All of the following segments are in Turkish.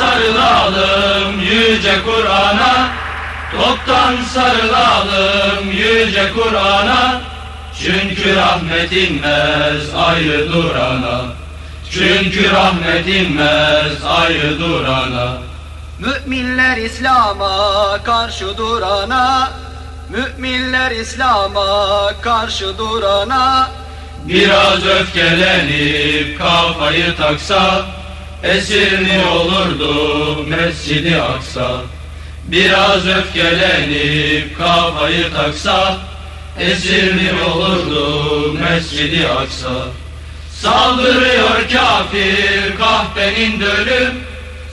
sarılalım yüce Kur'an'a. Toptan sarılalım yüce Kur'an'a. Çünkü rahmet inmez ayrı durana. Çünkü rahmet inmez ayrı durana. Müminler İslam'a karşı durana. Müminler İslam'a karşı durana. Biraz öfkelenip kafayı taksa Esir mi olurdu Mescidi Aksa. Biraz öfkelenip kafayı taksa Esir mi olurdu Mescidi Aksa. Saldırıyor kafir kahvenin dölü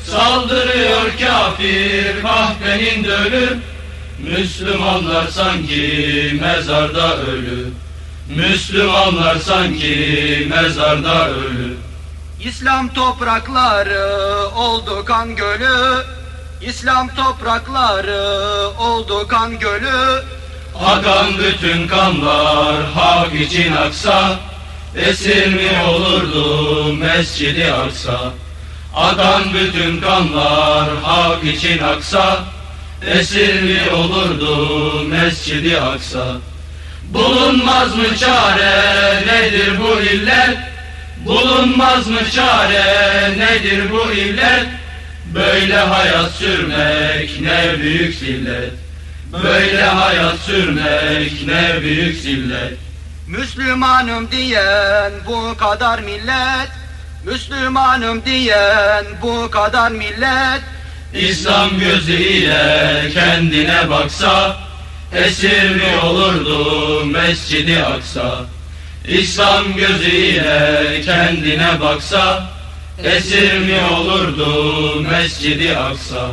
Saldırıyor kafir kahvenin dölü. Müslümanlar sanki mezarda ölü Müslümanlar sanki mezarda ölü İslam toprakları oldu kan gölü. İslam toprakları oldu kan gölü. Akan bütün kanlar hak için aksa Esir mi olurdu mescidi aksa? Akan bütün kanlar hak için aksa Esir mi olurdu mescidi aksa? Bulunmaz mı çare nedir bu illet Bulunmaz mı çare? Nedir bu illet? Böyle hayat sürmek ne büyük zillet. Böyle hayat sürmek ne büyük zillet. Müslümanım diyen bu kadar millet Müslümanım diyen bu kadar millet. İslam gözüyle kendine baksa Esir mi olurdu mescidi aksa İslam gözüyle kendine baksa Esir mi olurdu mescidi aksa